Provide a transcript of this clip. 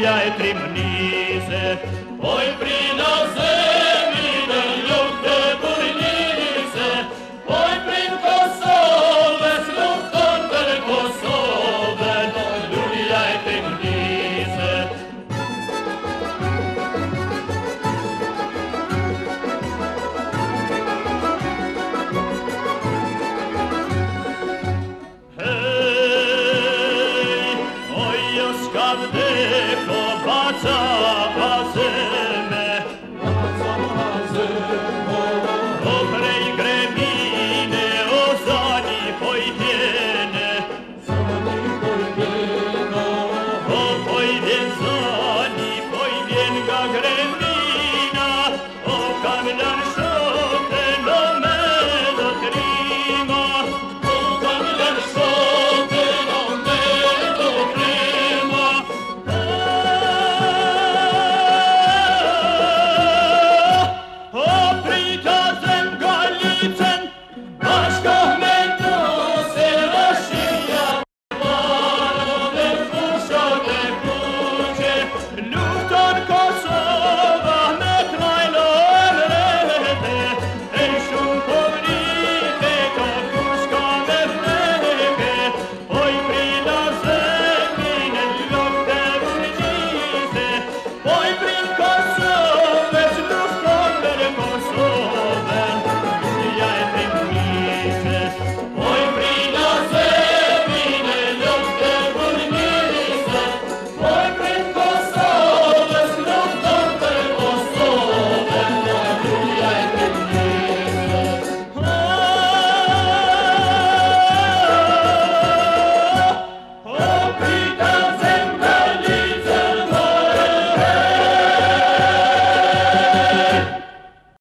E trimnise Oj prina bazy, to baca.